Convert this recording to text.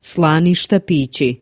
slani štapići